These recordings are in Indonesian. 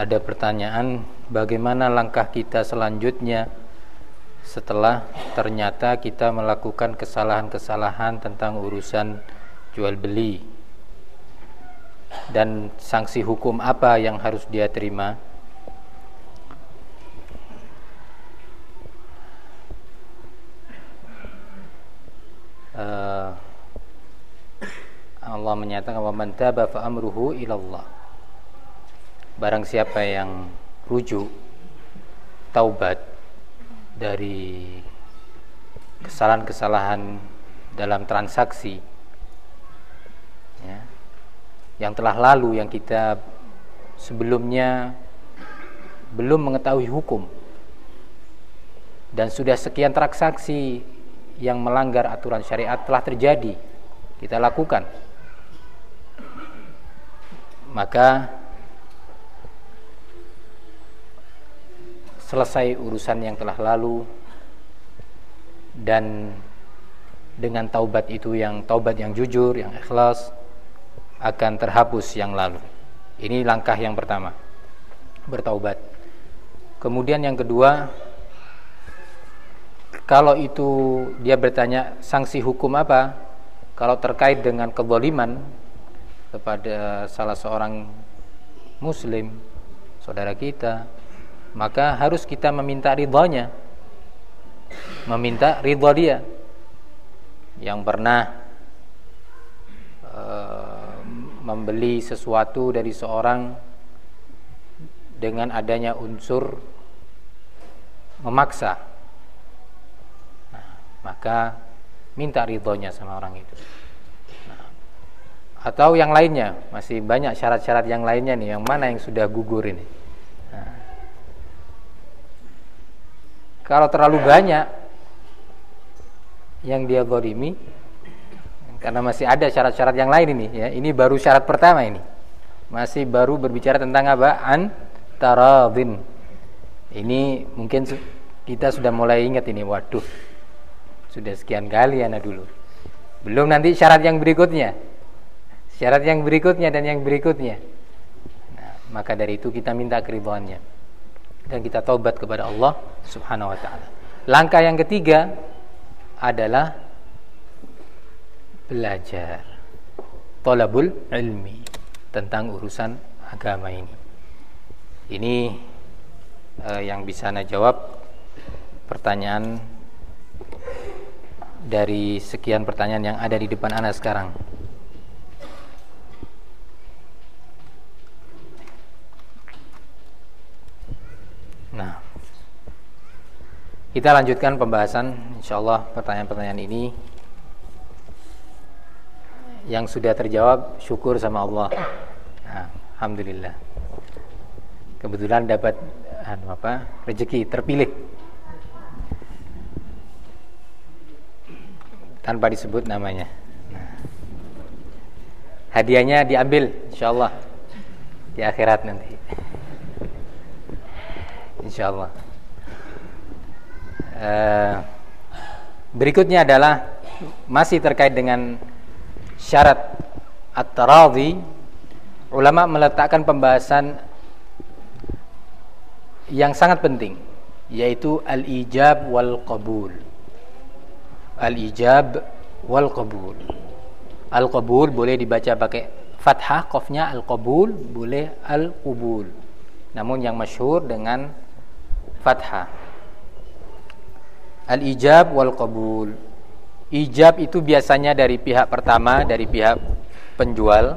Ada pertanyaan bagaimana langkah kita selanjutnya setelah ternyata kita melakukan kesalahan-kesalahan tentang urusan jual beli? Dan sanksi hukum apa yang harus dia terima? Uh, Allah menyatakan wa man taba fa amruhu ilallah barang siapa yang rujuk taubat dari kesalahan-kesalahan dalam transaksi ya, yang telah lalu yang kita sebelumnya belum mengetahui hukum dan sudah sekian transaksi yang melanggar aturan syariat telah terjadi kita lakukan. Maka selesai urusan yang telah lalu dan dengan taubat itu yang taubat yang jujur, yang ikhlas akan terhapus yang lalu. Ini langkah yang pertama. Bertaubat. Kemudian yang kedua, kalau itu dia bertanya sanksi hukum apa? Kalau terkait dengan kezaliman kepada salah seorang muslim, saudara kita, maka harus kita meminta ridhonya. Meminta ridho dia. Yang pernah uh, membeli sesuatu dari seorang dengan adanya unsur memaksa. Nah, maka minta ridhonya sama orang itu. Nah, atau yang lainnya. Masih banyak syarat-syarat yang lainnya nih. Yang mana yang sudah gugur ini nah, kalau terlalu banyak yang dia gorimi karena masih ada syarat-syarat yang lain ini ya. Ini baru syarat pertama ini. Masih baru berbicara tentang apa? An taradin ini mungkin kita sudah mulai ingat ini. Waduh sudah sekian kali anak dulu. Belum nanti syarat yang berikutnya. Syarat yang berikutnya dan yang berikutnya. Nah, maka dari itu kita minta keribuannya dan kita taubat kepada Allah subhanahu wa ta'ala langkah yang ketiga adalah belajar tolabul ilmi tentang urusan agama ini. Ini eh, yang bisa anda jawab pertanyaan dari sekian pertanyaan yang ada di depan anda sekarang. Nah, kita lanjutkan pembahasan insyaallah pertanyaan-pertanyaan ini yang sudah terjawab syukur sama Allah. Nah, Alhamdulillah. Kebetulan dapat anu apa? rezeki terpilih. Tanpa disebut namanya. Nah, hadiahnya diambil insyaallah di akhirat nanti. Insyaallah. Eh, berikutnya adalah masih terkait dengan syarat at-taradhi. Ulama meletakkan pembahasan yang sangat penting yaitu al-ijab wal qabul. Al-ijab wal qabul. Al-qabul boleh dibaca pakai fathah qafnya al-qabul boleh al-qubul. Namun yang masyhur dengan fathah Al-ijab wal qabul. Ijab itu biasanya dari pihak pertama, dari pihak penjual.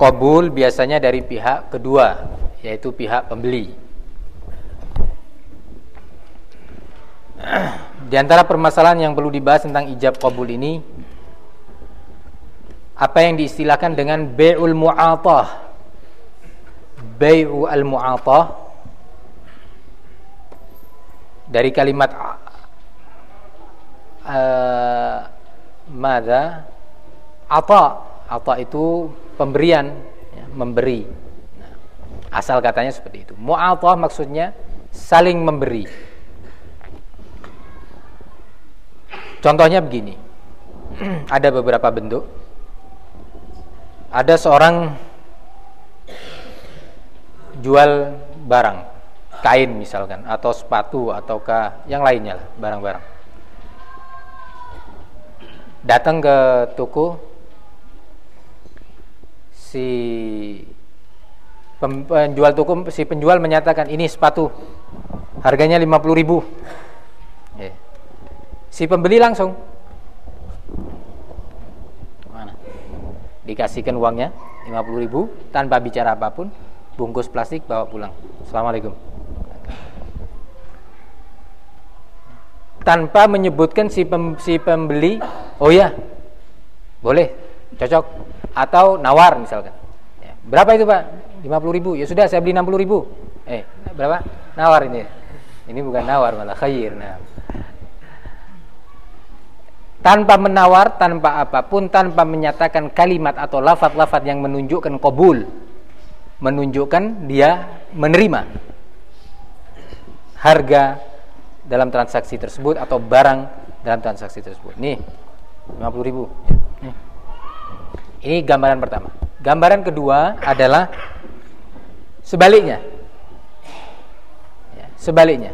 Qabul biasanya dari pihak kedua, yaitu pihak pembeli. Di antara permasalahan yang perlu dibahas tentang ijab qabul ini apa yang diistilahkan dengan bai'ul mu'atah bai'u al-mu'atah dari kalimat uh, mada? Ata. Ata itu pemberian ya, memberi. Nah, asal katanya seperti itu. Mu'atah maksudnya saling memberi. Contohnya begini. Ada beberapa bentuk. Ada seorang jual barang kain misalkan atau sepatu ataukah yang lainnya lah barang-barang. Datang ke toko si penjual toko si penjual menyatakan ini sepatu harganya 50 ribu. Yeah. si pembeli langsung. Dikasihkan uangnya 50 ribu tanpa bicara apa pun bungkus plastik bawa pulang. Assalamualaikum tanpa menyebutkan si, pem, si pembeli oh ya boleh cocok atau nawar misalkan. Ya. berapa itu pak? 50 ribu. Ya sudah saya beli 60 ribu. Eh berapa? Nawar ini. Ini bukan nawar malah khair. Nah. Tanpa menawar, tanpa apa pun, tanpa menyatakan kalimat atau lafat-lafat yang menunjukkan kobul menunjukkan dia menerima harga dalam transaksi tersebut atau barang dalam transaksi tersebut. Nih, 50 ribu. Nih. Ini gambaran pertama. Gambaran kedua adalah sebaliknya. Ya, sebaliknya.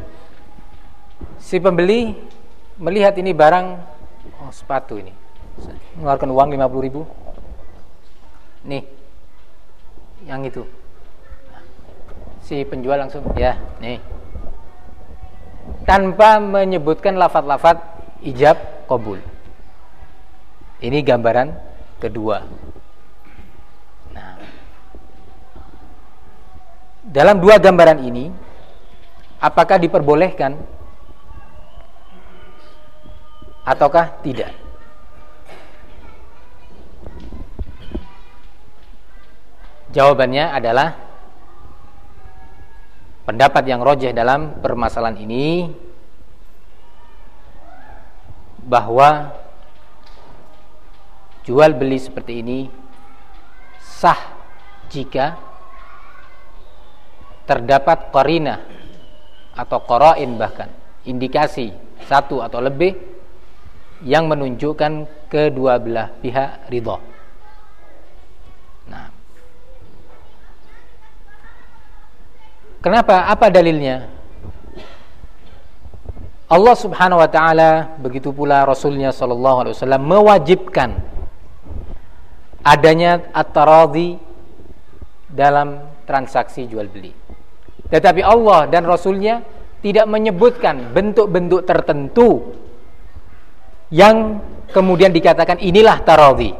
Si pembeli melihat ini barang oh sepatu ini. Mengeluarkan uang 50 ribu. Nih, yang itu si penjual langsung ya nih tanpa menyebutkan lafat-lafat ijab kabul ini gambaran kedua. Nah. Dalam dua gambaran ini apakah diperbolehkan ataukah tidak? Jawabannya adalah pendapat yang rojeh dalam permasalahan ini bahwa jual beli seperti ini sah jika terdapat korina atau koroin bahkan indikasi satu atau lebih yang menunjukkan kedua belah pihak ridho. Kenapa? Apa dalilnya? Allah Subhanahu wa taala begitu pula Rasulnya sallallahu alaihi wasallam mewajibkan adanya at-taradhi dalam transaksi jual beli. Tetapi Allah dan Rasulnya tidak menyebutkan bentuk-bentuk tertentu yang kemudian dikatakan inilah taradhi.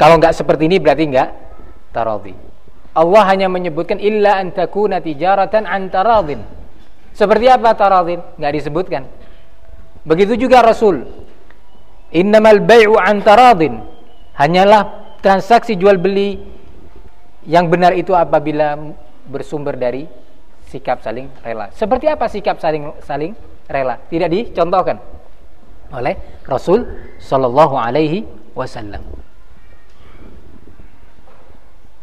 Kalau enggak seperti ini berarti enggak taradhi. Allah hanya menyebutkan illa an takuna tijaratan an taradin. Seperti apa taradin? Enggak disebutkan. Begitu juga Rasul. Innamal bai'u an taradin. Hanyalah transaksi jual beli yang benar itu apabila bersumber dari sikap saling rela. Seperti apa sikap saling saling rela? Tidak dicontohkan oleh Rasul sallallahu alaihi wasallam.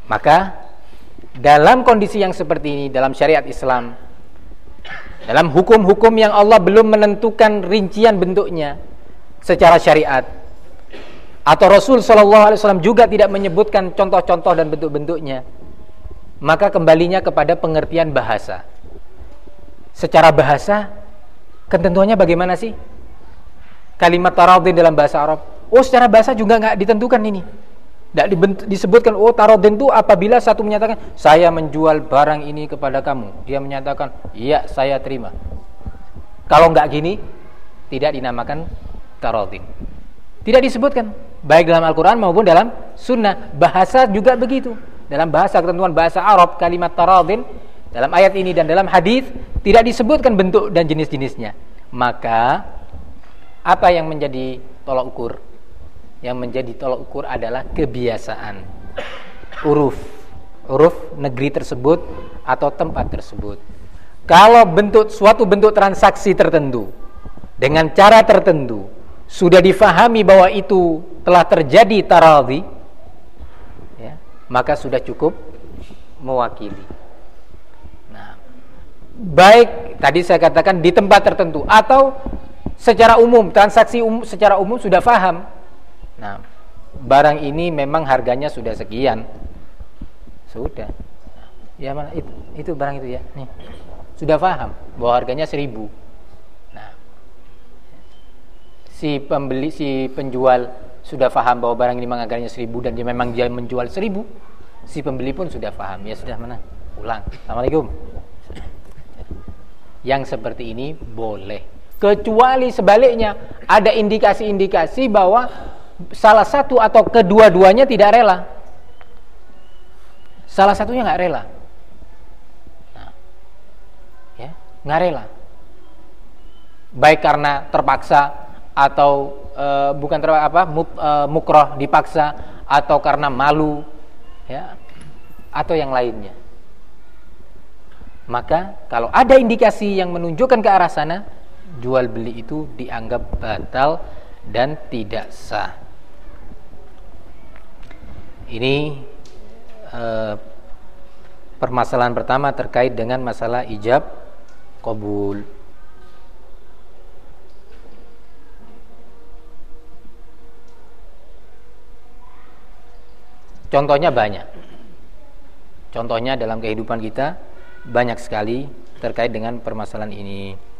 Maka dalam kondisi yang seperti ini dalam syariat Islam dalam hukum-hukum yang Allah belum menentukan rincian bentuknya secara syariat atau Rasul Shallallahu Alaihi Wasallam juga tidak menyebutkan contoh-contoh dan bentuk-bentuknya maka kembalinya kepada pengertian bahasa. Secara bahasa ketentuannya bagaimana sih? Kalimat taradhi dalam bahasa Arab. Oh secara bahasa juga nggak ditentukan ini tidak disebutkan oh tarodin itu apabila satu menyatakan saya menjual barang ini kepada kamu. Dia menyatakan iya saya terima. Kalau enggak gini tidak dinamakan tarodin. Tidak disebutkan baik dalam Al-Quran maupun dalam Sunnah. Bahasa juga begitu. Dalam bahasa ketentuan bahasa Arab kalimat tarodin dalam ayat ini dan dalam hadis tidak disebutkan bentuk dan jenis-jenisnya. Maka apa yang menjadi tolak ukur? Yang menjadi tolok ukur adalah kebiasaan. Uruf. Uruf negeri tersebut atau tempat tersebut. Kalau bentuk suatu bentuk transaksi tertentu dengan cara tertentu sudah difahami bahwa itu telah terjadi taradhi ya, maka sudah cukup mewakili. Nah baik tadi saya katakan di tempat tertentu atau secara umum transaksi um, secara umum sudah faham Nah, barang ini memang harganya sudah sekian. Sudah. Ya mana itu, itu barang itu ya. Nih. Sudah paham bahwa harganya seribu. Nah, si pembeli, si penjual sudah paham bahwa barang ini memang harganya seribu dan dia memang dia menjual seribu. Si pembeli pun sudah paham. Ya sudah mana? Pulang. Assalamualaikum. Yang seperti ini boleh. Kecuali sebaliknya ada indikasi-indikasi bahwa salah satu atau kedua-duanya tidak rela. Salah satunya nggak rela. Nah, ya, nggak rela. Baik karena terpaksa atau e, bukan ter apa muk, e, mukroh dipaksa atau karena malu, ya, atau yang lainnya. Maka kalau ada indikasi yang menunjukkan ke arah sana, jual beli itu dianggap batal dan tidak sah. Ini eh, permasalahan pertama terkait dengan masalah ijab kabul. Contohnya banyak. Contohnya dalam kehidupan kita banyak sekali terkait dengan permasalahan ini.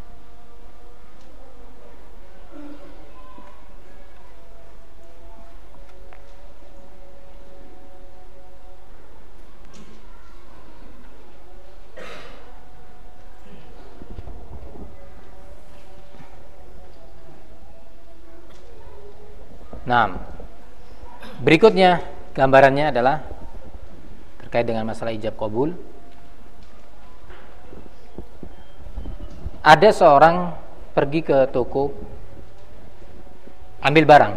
Nah, berikutnya gambarannya adalah terkait dengan masalah ijab kabul. Ada seorang pergi ke toko ambil barang.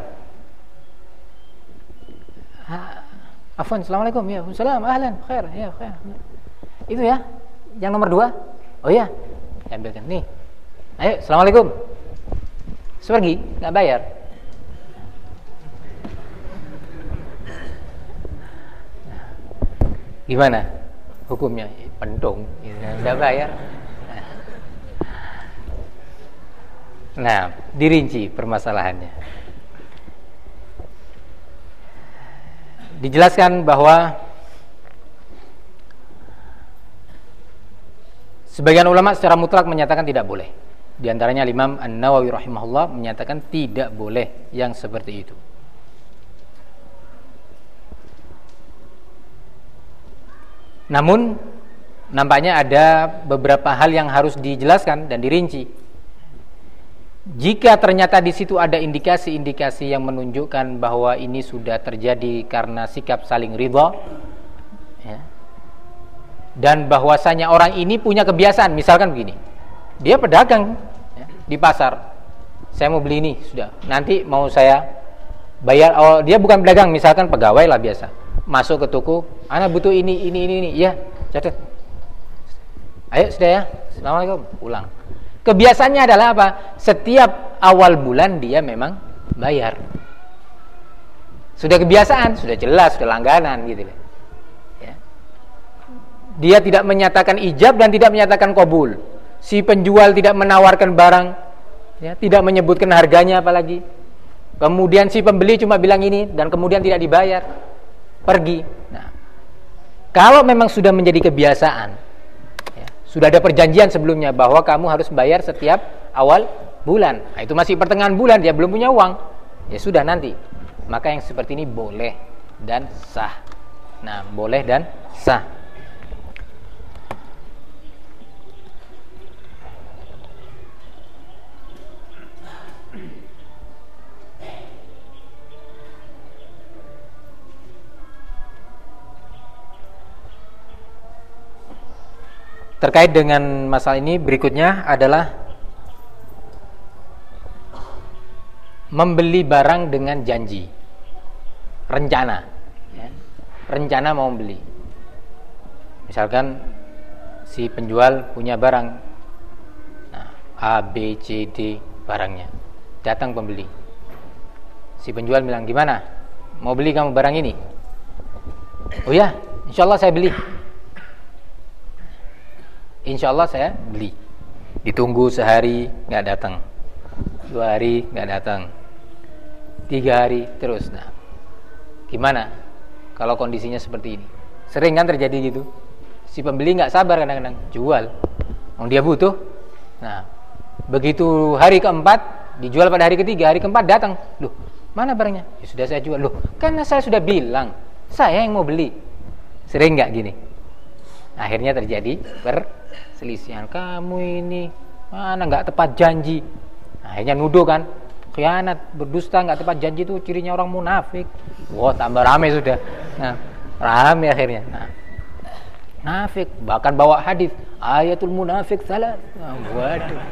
Afwan, assalamualaikum. Ya, salam, ahlan, khair, ya, khair. Itu ya, yang nomor dua. Oh ya, ambilkan. Nih, ayo, assalamualaikum. Sepergi, nggak bayar. Gimana hukumnya? Pentung, tidak bayar. Nah, dirinci permasalahannya. Dijelaskan bahwa sebagian ulama secara mutlak menyatakan tidak boleh. Di antaranya Imam An-Nawawi rahimahullah menyatakan tidak boleh yang seperti itu. Namun nampaknya ada beberapa hal yang harus dijelaskan dan dirinci. Jika ternyata di situ ada indikasi-indikasi yang menunjukkan bahwa ini sudah terjadi karena sikap saling ridho, ya, dan bahwasanya orang ini punya kebiasaan, misalkan begini, dia pedagang ya, di pasar, saya mau beli ini sudah, nanti mau saya bayar, oh dia bukan pedagang, misalkan pegawai lah biasa, masuk ke toko, anak butuh ini, ini, ini, ini, ya, catat. Ayo sudah ya, assalamualaikum, pulang. Kebiasaannya adalah apa? Setiap awal bulan dia memang bayar. Sudah kebiasaan, sudah jelas, sudah langganan gitu ya. Dia tidak menyatakan ijab dan tidak menyatakan kabul. Si penjual tidak menawarkan barang, ya, tidak menyebutkan harganya apalagi. Kemudian si pembeli cuma bilang ini dan kemudian tidak dibayar pergi. Nah, kalau memang sudah menjadi kebiasaan, ya, sudah ada perjanjian sebelumnya bahwa kamu harus bayar setiap awal bulan. Nah, itu masih pertengahan bulan, dia belum punya uang. Ya sudah nanti. Maka yang seperti ini boleh dan sah. Nah, boleh dan sah. Terkait dengan masalah ini berikutnya adalah membeli barang dengan janji. rencana. Ya. rencana mau beli. Misalkan si penjual punya barang. Nah, A B C D barangnya. Datang pembeli. Si penjual bilang gimana? Mau beli kamu barang ini? Oh ya insya Allah saya beli insya Allah saya beli. Ditunggu sehari nggak datang. Dua hari nggak datang. Tiga hari terus. Nah gimana kalau kondisinya seperti ini? Sering kan terjadi gitu? Si pembeli nggak sabar kadang-kadang jual. Mau dia butuh. Nah begitu hari keempat dijual pada hari ketiga hari keempat datang. Loh mana barangnya? Ya sudah saya jual. Loh karena saya sudah bilang saya yang mau beli. Sering nggak gini? Akhirnya terjadi perselisihan kamu ini. Mana nggak tepat janji? Akhirnya nuduh kan. Khianat berdusta nggak tepat janji itu cirinya orang munafik. Wah tambah rame sudah. Nah rame akhirnya. Nah nafik bahkan bawa hadis ayatul munafik salah nah, waduh.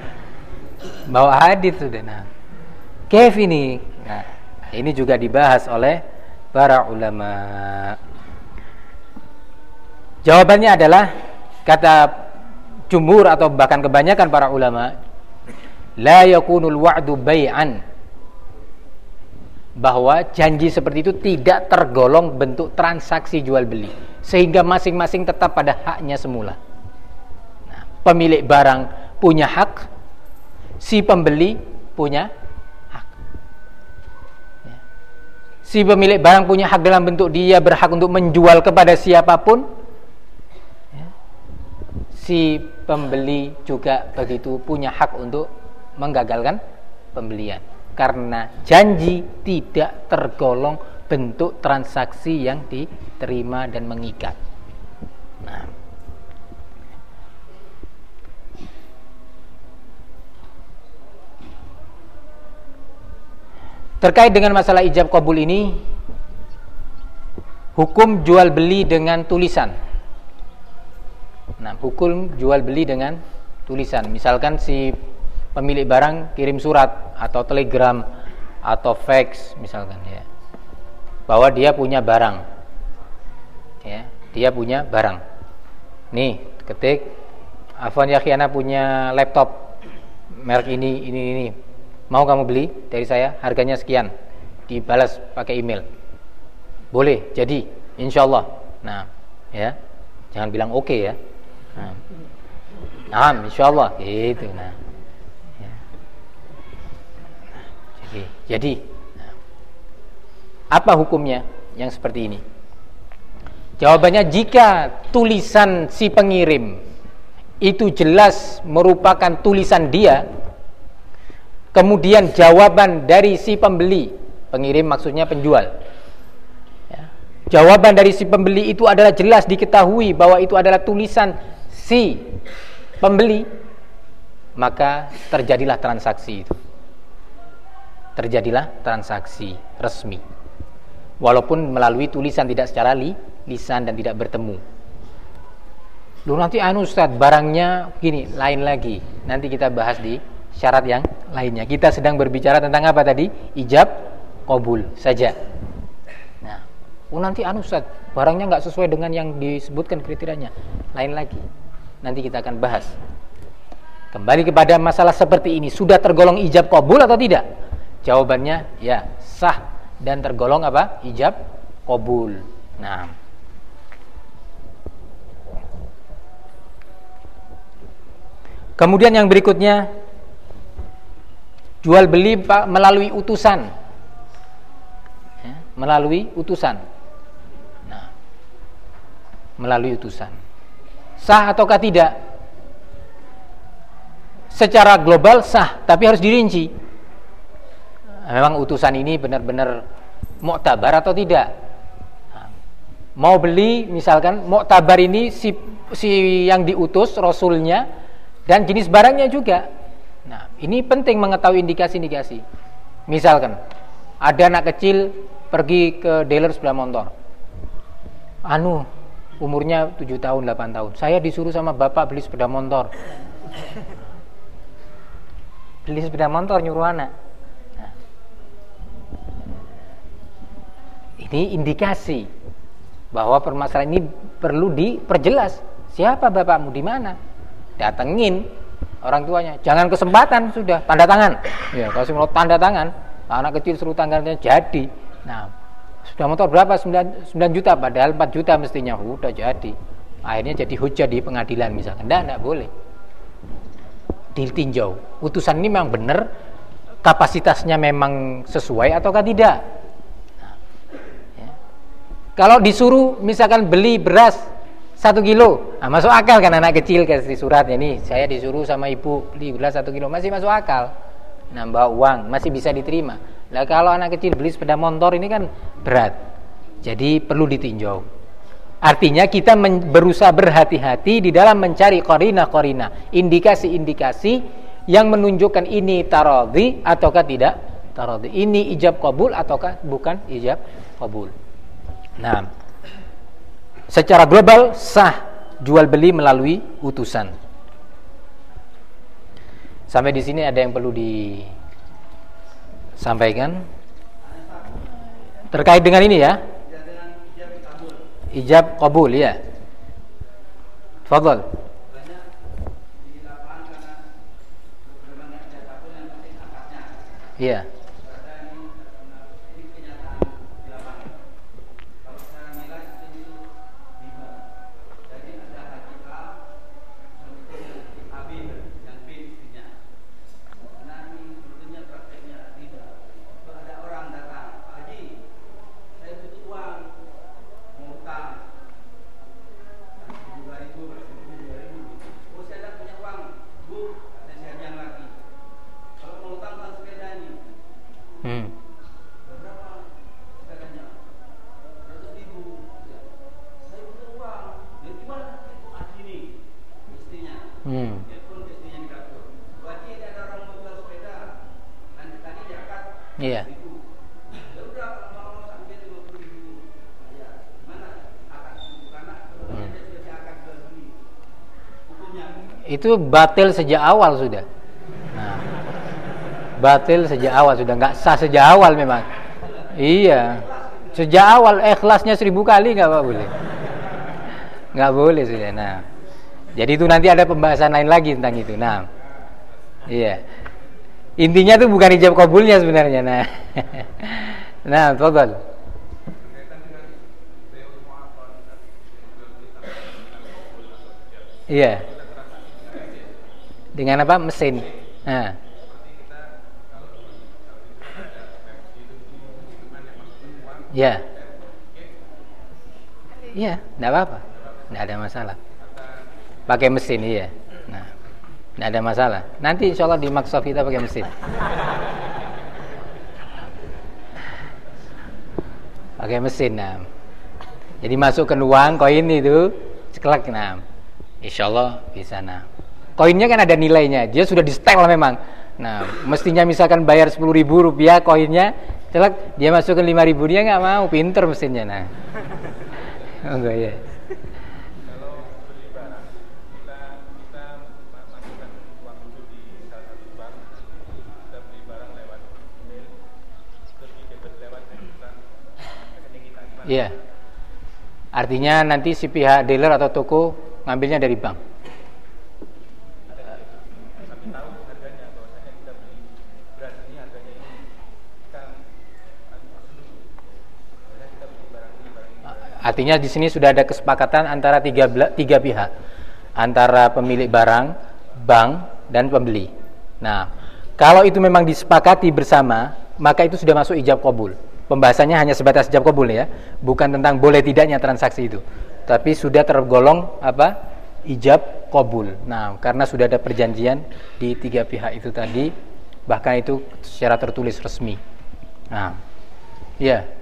Bawa hadis sudah. Nah kef ini. Nah ini juga dibahas oleh para ulama. Jawabannya adalah kata jumhur atau bahkan kebanyakan para ulama la yakunul wa'du bay'an bahwa janji seperti itu tidak tergolong bentuk transaksi jual beli sehingga masing-masing tetap pada haknya semula. Nah, pemilik barang punya hak, si pembeli punya hak. Ya. Si pemilik barang punya hak dalam bentuk dia berhak untuk menjual kepada siapa pun. Ya. Si pembeli juga begitu punya hak untuk menggagalkan pembelian. Karena janji tidak tergolong bentuk transaksi yang diterima dan mengikat. Nah, Terkait dengan masalah ijab kabul ini Hukum jual beli dengan tulisan Nah, hukum jual beli dengan tulisan. Misalkan si pemilik barang kirim surat atau telegram atau fax misalkan ya. Bahwa dia punya barang. Ya dia punya barang. Nih ketik Afwan Yakhiana punya laptop merek ini ini ini. Mau kamu beli dari saya? Harganya sekian. Dibalas pakai email. Boleh jadi insya Allah. Nah ya jangan bilang oke okay ya nah, nah insya Allah gitu nah Jadi, apa hukumnya yang seperti ini? Jawabannya jika tulisan si pengirim itu jelas merupakan tulisan dia, kemudian jawaban dari si pembeli, pengirim maksudnya penjual. Ya. Jawaban dari si pembeli itu adalah jelas diketahui bahwa itu adalah tulisan si pembeli, maka terjadilah transaksi itu terjadilah transaksi resmi. Walaupun melalui tulisan tidak secara li, lisan dan tidak bertemu. Lu nanti anu Ustaz, barangnya gini, lain lagi. Nanti kita bahas di syarat yang lainnya. Kita sedang berbicara tentang apa tadi? Ijab, kabul saja. Nah, oh nanti anu Ustaz, barangnya nggak sesuai dengan yang disebutkan kriterianya. Lain lagi. Nanti kita akan bahas. Kembali kepada masalah seperti ini, sudah tergolong ijab kabul atau tidak? Jawabannya ya sah dan tergolong apa? Ijab kabul. Nah. Kemudian yang berikutnya jual beli melalui utusan. Ya, melalui utusan. Nah, melalui utusan. Sah ataukah tidak? Secara global sah, tapi harus dirinci. Memang utusan ini benar-benar muktabar atau tidak? Mau beli misalkan muktabar ini si si yang diutus rasulnya dan jenis barangnya juga. Nah ini penting mengetahui indikasi-indikasi. Misalkan ada anak kecil pergi ke dealer sepeda motor. Anu umurnya 7 tahun 8 tahun saya disuruh sama bapak beli sepeda motor beli sepeda motor nyuruh anak Ini indikasi bahwa permasalahan ini perlu diperjelas. Siapa bapakmu di mana? Datengin orang tuanya. Jangan kesempatan sudah tanda tangan. Ya, kalau mau tanda tangan, anak kecil suruh tanggalnya jadi. Nah, sudah motor berapa? 9, 9 juta padahal 4 juta mestinya. Udah jadi. Akhirnya jadi hujah di pengadilan misalkan. Tidak, tidak boleh. Ditinjau. Utusan ini memang benar kapasitasnya memang sesuai ataukah tidak. Nah, ya. Kalau disuruh misalkan beli beras satu kilo, nah, masuk akal kan anak kecil kasih suratnya nih, saya disuruh sama ibu beli beras satu kilo, masih masuk akal. Nambah uang masih bisa diterima. Nah kalau anak kecil beli sepeda motor ini kan berat, jadi perlu ditinjau. Artinya kita berusaha berhati-hati di dalam mencari korina-korina, indikasi-indikasi yang menunjukkan ini taradhi ataukah tidak taradhi. Ini ijab kabul ataukah bukan ijab kabul. Nah, secara global sah jual beli melalui utusan. Sampai di sini ada yang perlu disampaikan terkait dengan ini ya. Ijab kabul ya. Fadal. Iya. Itu batil sejak awal sudah. Nah, batil sejak awal sudah nggak sah sejak awal memang. Iya, sejak awal ikhlasnya seribu kali nggak apa boleh. Nggak boleh sudah. Nah, jadi itu nanti ada pembahasan lain lagi tentang itu. Nah, iya. Intinya tuh bukan ijab kabulnya sebenarnya. Nah, nah, total. Iya. Dengan apa? Mesin. Nah. ya. Iya tidak apa-apa. Tidak ada masalah. Pakai mesin iya. Nah ada masalah. Nanti insya Allah di maksud kita pakai mesin. Pakai mesin nah jadi masukkan uang koin itu ceklek nah insya Allah bisa nah koinnya kan ada nilainya dia sudah di setel memang nah mestinya misalkan bayar sepuluh ribu rupiah koinnya celak dia masukkan lima ribu dia nggak mau pinter mesinnya nah oh, enggak ya Iya. Artinya nanti si pihak dealer atau toko ngambilnya dari bank. Artinya di sini sudah ada kesepakatan antara tiga, tiga pihak, antara pemilik barang, bank, dan pembeli. Nah, kalau itu memang disepakati bersama, maka itu sudah masuk ijab kabul. Pembahasannya hanya sebatas ijab kabul ya, bukan tentang boleh tidaknya transaksi itu, tapi sudah tergolong apa ijab kabul. Nah, karena sudah ada perjanjian di tiga pihak itu tadi, bahkan itu secara tertulis resmi. Nah, ya.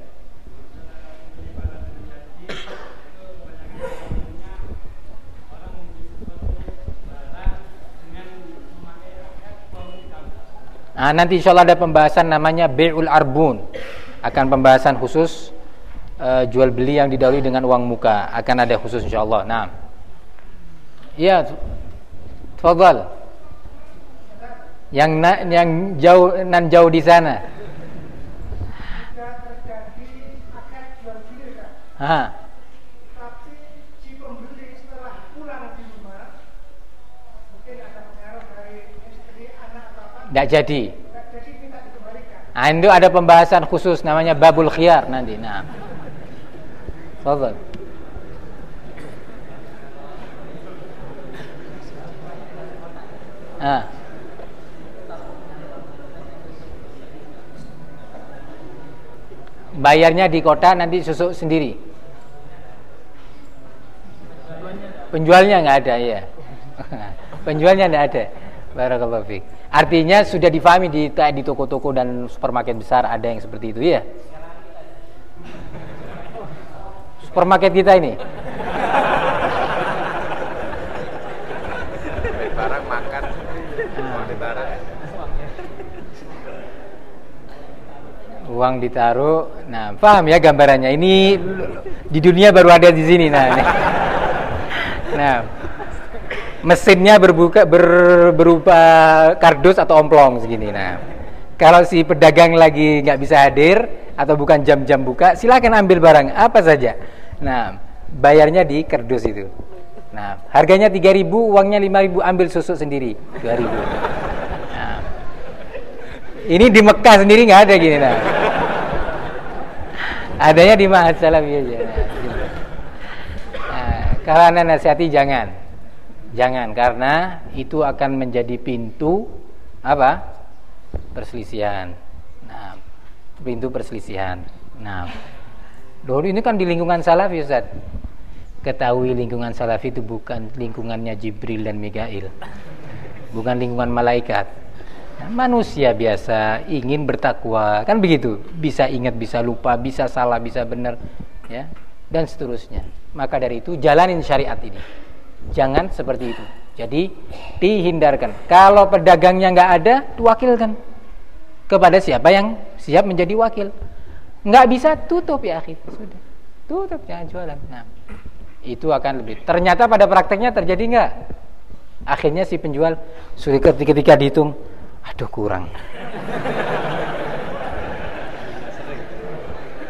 Nah, nanti insya Allah ada pembahasan namanya Be'ul Arbun. Akan pembahasan khusus uh, Jual beli yang didahului dengan uang muka. Akan ada khusus insya Allah Nah Ya Fadal Yang na, yang jauh nan jauh di sana. Ha. Tapi si pembeli setelah pulang di rumah, mungkin ada pengaruh dari istri, anak, atau apa, Tidak jadi. Nah, itu ada pembahasan khusus namanya babul khiyar nanti. Nah. Fadhal. Ah. Bayarnya di kota nanti susuk sendiri. Penjualnya nggak ada ya. Penjualnya nggak ada. Barakallahu fiik. Artinya sudah difahami di di toko-toko dan supermarket besar ada yang seperti itu ya. Supermarket kita ini. barang makan uang di barang Uang ditaruh. Nah, paham ya gambarannya. Ini di dunia baru ada di sini nah. Ini. Nah, mesinnya berbuka ber, berupa kardus atau omplong segini. Nah, kalau si pedagang lagi nggak bisa hadir atau bukan jam-jam buka, silakan ambil barang apa saja. Nah, bayarnya di kardus itu. Nah, harganya 3000, uangnya 5000, ambil susuk sendiri 2000. Nah, ini di Mekah sendiri nggak ada gini nah. Adanya di Mahat Salafi aja. Nah, gitu. Nah, kalau anda nasihati jangan, jangan karena itu akan menjadi pintu apa? Perselisihan. Nah, pintu perselisihan. Nah, dulu ini kan di lingkungan Salafi Ustaz. Ketahui lingkungan Salafi itu bukan lingkungannya Jibril dan Mikail, bukan lingkungan malaikat. Nah, manusia biasa ingin bertakwa, kan begitu. Bisa ingat, bisa lupa, bisa salah, bisa benar, ya, dan seterusnya. Maka dari itu jalanin syariat ini. Jangan seperti itu. Jadi dihindarkan. Kalau pedagangnya nggak ada, diwakilkan kepada siapa yang siap menjadi wakil. Nggak bisa tutup ya akhir sudah. Tutup jangan jualan. Nah, itu akan lebih. Ternyata pada prakteknya terjadi nggak? Akhirnya si penjual sudah ketika dihitung, aduh kurang.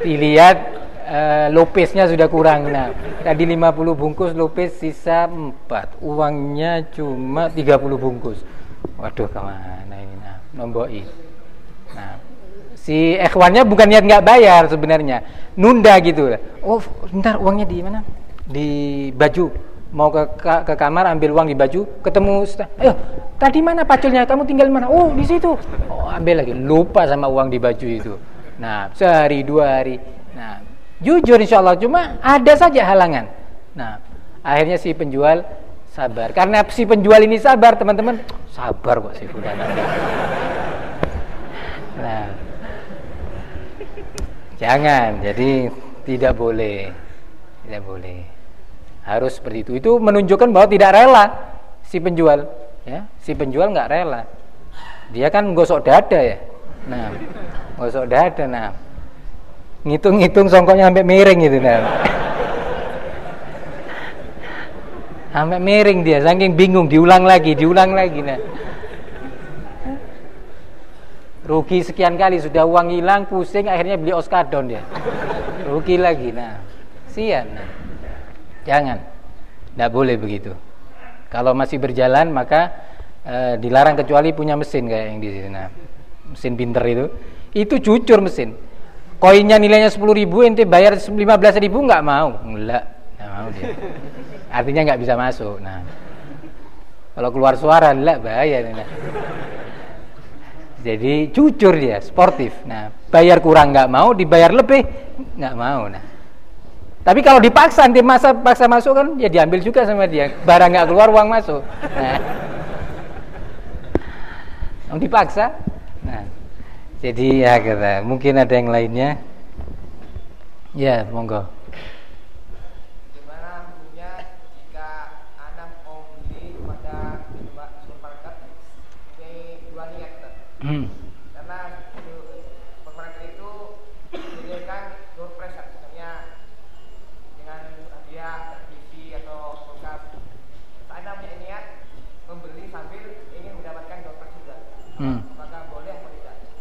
Dilihat uh, lopesnya sudah kurang. Nah, tadi 50 bungkus lopes sisa 4. Uangnya cuma 30 bungkus. Waduh ke mana ini? Nah, nomboi. Nah, si ikhwannya bukan niat nggak bayar sebenarnya, nunda gitu. Oh, ntar uangnya di mana? Di baju. Mau ke, ke, kamar ambil uang di baju, ketemu eh tadi mana paculnya? Kamu tinggal mana? Oh, di situ. Oh, ambil lagi. Lupa sama uang di baju itu. Nah, sehari dua hari. Nah, jujur insya Allah cuma ada saja halangan. Nah, akhirnya si penjual sabar. Karena si penjual ini sabar, teman-teman, sabar kok si fulan. Nah, jangan. Jadi tidak boleh, tidak boleh. Harus seperti itu. Itu menunjukkan bahwa tidak rela si penjual. Ya, si penjual nggak rela. Dia kan gosok dada ya. Nah, gosok dada. Nah, ngitung-ngitung songkoknya sampai miring gitu. Nah. sampai miring dia, saking bingung, diulang lagi, diulang lagi. Nah. Rugi sekian kali sudah uang hilang, pusing, akhirnya beli oskadon dia. Rugi lagi. Nah, sian. Nah. Jangan. Tidak boleh begitu. Kalau masih berjalan maka e, dilarang kecuali punya mesin kayak yang di sini. Nah, mesin pinter itu. Itu jujur mesin. Koinnya nilainya 10 ribu, ente bayar 15 ribu nggak mau. Enggak, nggak mau dia. Artinya nggak bisa masuk. Nah, kalau keluar suara, enggak bahaya. Nah. Jadi jujur dia, sportif. Nah, bayar kurang nggak mau, dibayar lebih nggak mau. Nah, tapi kalau dipaksa nanti masa paksa masuk kan ya diambil juga sama dia. Barang nggak keluar uang masuk. Nah. Dipaksa. Nah. Jadi ya kata, mungkin ada yang lainnya. Ya, monggo. Gimana hukumnya jika anak mau beli pada supermarket ini dua niat Ustaz? Hmm. Karena di supermarket itu menyediakan door prize misalnya dengan hadiah televisi atau kulkas. Anda punya niat membeli sambil ingin mendapatkan door prize juga. Hmm.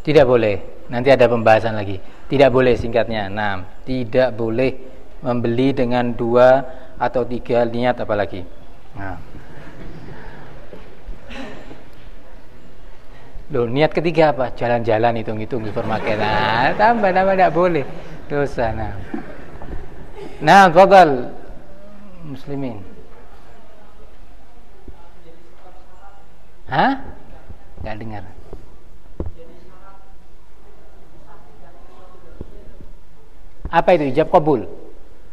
Tidak? Boleh. Nanti ada pembahasan lagi. Tidak boleh singkatnya. Nah, tidak boleh membeli dengan dua atau tiga niat apalagi. Nah. Loh, niat ketiga apa? Jalan-jalan hitung-hitung supermarket. Nah, tambah tambah tidak boleh. Dosa. Nah, nah fadal muslimin. Hah? Gak dengar. Apa itu ijab kabul?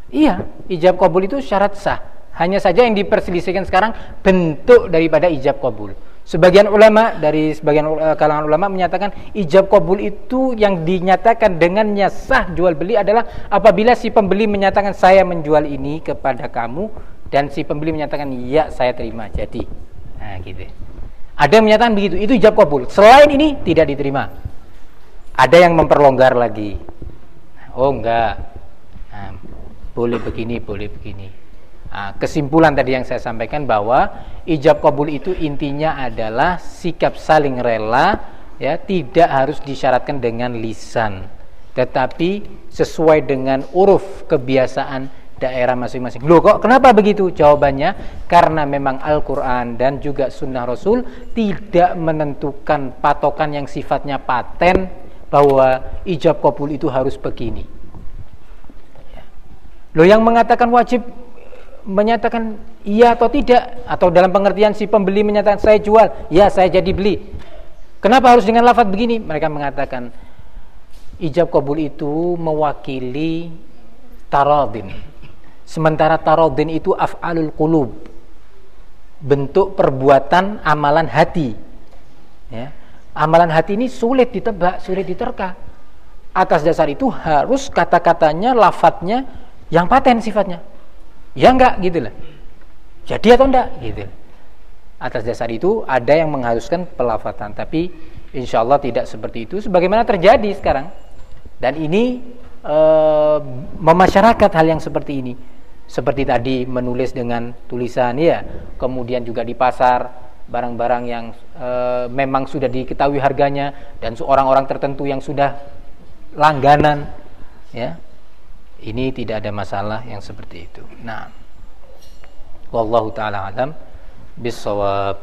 Iya, ijab kabul itu syarat sah. Hanya saja yang diperselisihkan sekarang bentuk daripada ijab kabul. Sebagian ulama dari sebagian uh, kalangan ulama menyatakan ijab kabul itu yang dinyatakan dengannya sah jual beli adalah apabila si pembeli menyatakan saya menjual ini kepada kamu dan si pembeli menyatakan ya saya terima jadi. Nah, gitu. Ada yang menyatakan begitu, itu ijab kabul. Selain ini tidak diterima. Ada yang memperlonggar lagi. Oh enggak. Nah, boleh begini, boleh begini. Nah, kesimpulan tadi yang saya sampaikan bahwa ijab kabul itu intinya adalah sikap saling rela ya tidak harus disyaratkan dengan lisan tetapi sesuai dengan uruf kebiasaan daerah masing-masing. Loh kok kenapa begitu? Jawabannya karena memang Al-Qur'an dan juga sunnah Rasul tidak menentukan patokan yang sifatnya paten bahwa ijab kabul itu harus begini. Loh yang mengatakan wajib menyatakan iya atau tidak atau dalam pengertian si pembeli menyatakan saya jual, ya saya jadi beli. Kenapa harus dengan lafaz begini? Mereka mengatakan ijab kabul itu mewakili taradin. Sementara taradin itu af'alul qulub. Bentuk perbuatan amalan hati. Ya. Amalan hati ini sulit ditebak, sulit diterka. Atas dasar itu harus kata-katanya, lafadznya yang paten sifatnya Ya enggak gitu lah. Jadi atau enggak gitu. Atas dasar itu ada yang mengharuskan pelafatan, tapi insya Allah tidak seperti itu. Sebagaimana terjadi sekarang. Dan ini e, memasyarakat hal yang seperti ini. Seperti tadi menulis dengan tulisan ya, kemudian juga di pasar barang-barang yang e, memang sudah diketahui harganya dan seorang orang tertentu yang sudah langganan ya ini tidak ada masalah yang seperti itu. Nah, wallahu taala alam bisawab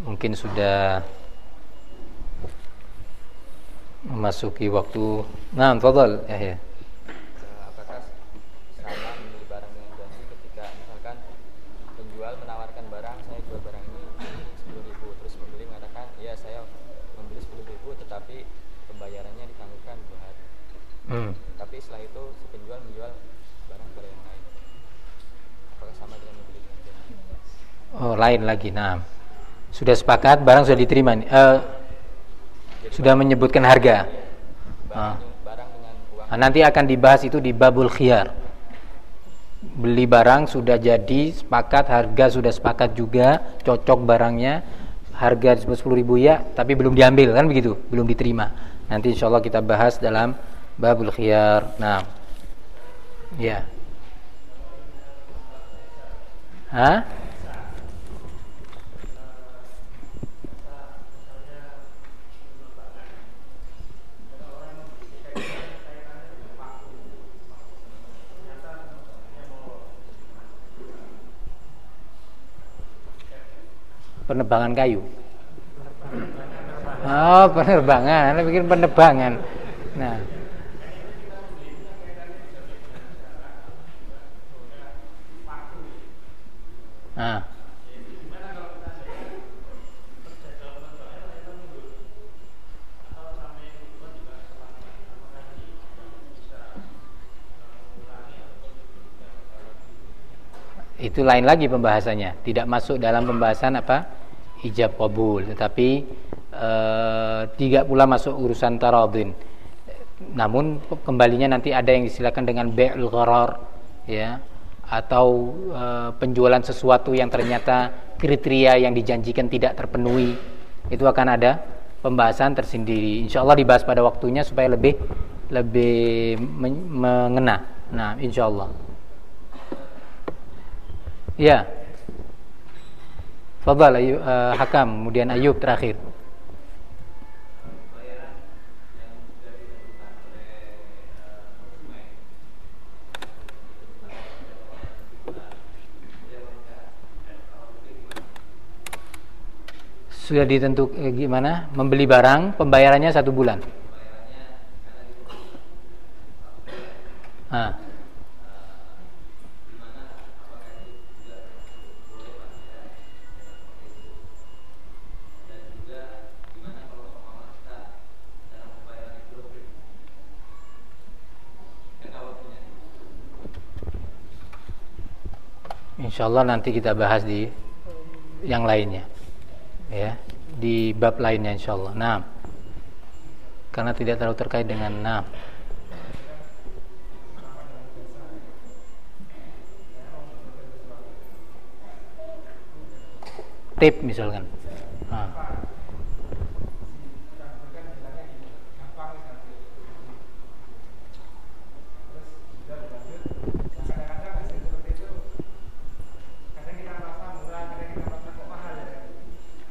mungkin sudah memasuki waktu. Nah, fadal ya ya. Apakah sama membeli barang dengan janji ketika misalkan penjual menawarkan barang saya jual barang ini sepuluh ribu terus pembeli mengatakan ya saya membeli sepuluh ribu tetapi pembayarannya ditangguhkan dua hari. Hmm. Tapi setelah itu penjual menjual barang pada yang lain apakah sama dengan membeli dengan janji oh lain lagi. Nah sudah sepakat barang sudah diterima uh, sudah menyebutkan harga. Barang, uang nah, nanti akan dibahas itu di babul khiyar. Beli barang sudah jadi sepakat harga sudah sepakat juga cocok barangnya. Harga disebut sepuluh ribu ya tapi belum diambil kan begitu? Belum diterima. Nanti insya Allah kita bahas dalam babul khiyar. Nah Ya. Hah? Penerbangan kayu. Oh, penerbangan. Anda bikin penerbangan. Nah, Nah. Itu lain lagi pembahasannya, tidak masuk dalam pembahasan apa? Hijab kabul, tetapi e, tidak pula masuk urusan taradin. Namun kembalinya nanti ada yang disilakan dengan bai'ul gharar ya atau e, penjualan sesuatu yang ternyata kriteria yang dijanjikan tidak terpenuhi. Itu akan ada pembahasan tersendiri. Insya Allah dibahas pada waktunya supaya lebih lebih mengena. Nah insya Allah ya Fadal uh, eh, Hakam, kemudian Ayub terakhir. Sudah ditentukan eh, gimana? Membeli barang, pembayarannya satu bulan. Insya Allah nanti kita bahas di yang lainnya. Ya di bab lainnya insya Allah nah karena tidak terlalu terkait dengan nah tip misalkan. Nah.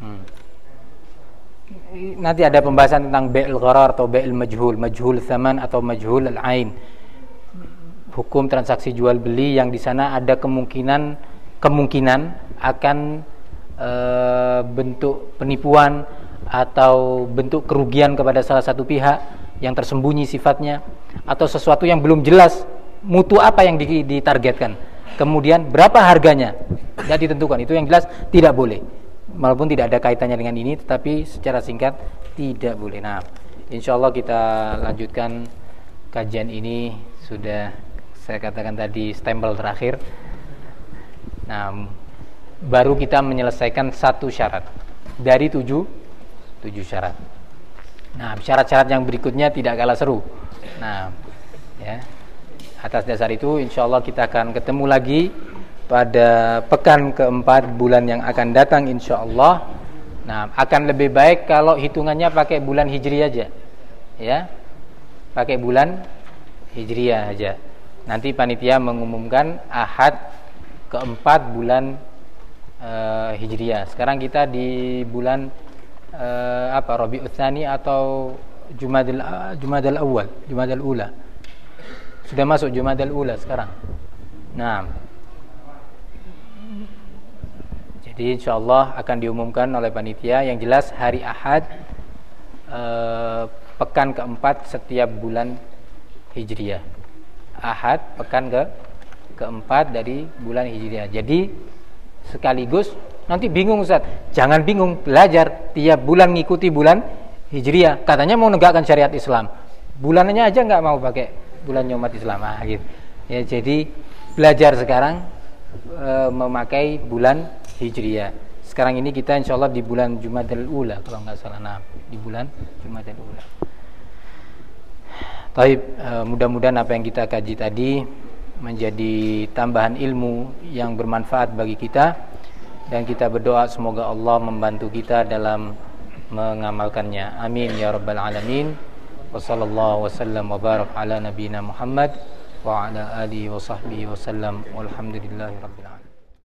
Hmm. Nanti ada pembahasan tentang bai'il gharar atau bai'il majhul, majhul zaman atau majhul al-ain. Hukum transaksi jual beli yang di sana ada kemungkinan kemungkinan akan e, bentuk penipuan atau bentuk kerugian kepada salah satu pihak yang tersembunyi sifatnya atau sesuatu yang belum jelas mutu apa yang ditargetkan. Kemudian berapa harganya? Tidak ditentukan. Itu yang jelas tidak boleh walaupun tidak ada kaitannya dengan ini tetapi secara singkat tidak boleh. Nah insya Allah kita lanjutkan kajian ini. Sudah saya katakan tadi stempel terakhir. Nah baru kita menyelesaikan satu syarat. Dari tujuh tujuh syarat. Nah syarat-syarat yang berikutnya tidak kalah seru. Nah ya atas dasar itu insya Allah kita akan ketemu lagi pada pekan keempat bulan yang akan datang insya Allah nah akan lebih baik kalau hitungannya pakai bulan hijri aja. Ya pakai bulan hijriah aja. Nanti panitia mengumumkan ahad keempat bulan uh, hijriah. Sekarang kita di bulan uh, apa Rabi Utsani atau Jumadil Jumadil Awal Jumadil Ula. Sudah masuk Jumadil Ula sekarang. Nah Jadi insya Allah akan diumumkan oleh panitia yang jelas hari Ahad eh, pekan keempat setiap bulan Hijriah. Ahad pekan ke keempat dari bulan Hijriah. Jadi sekaligus nanti bingung Ustaz. Jangan bingung, belajar tiap bulan ngikuti bulan Hijriah. Katanya mau negakkan syariat Islam. Bulannya aja nggak mau pakai bulan umat Islam. Ah, gitu. Ya jadi belajar sekarang e, memakai bulan Hijriah. Sekarang ini kita insya Allah di bulan Jumadil Ula kalau nggak salah. Nah, di bulan Jumadil Ula. Taib, uh, mudah-mudahan apa yang kita kaji tadi menjadi tambahan ilmu yang bermanfaat bagi kita dan kita berdoa semoga Allah membantu kita dalam mengamalkannya. Amin ya rabbal alamin. Wassallallahu wasallam wa barak ala nabiyina Muhammad wa ala alihi wa sahbihi wasallam walhamdulillahi rabbil alamin.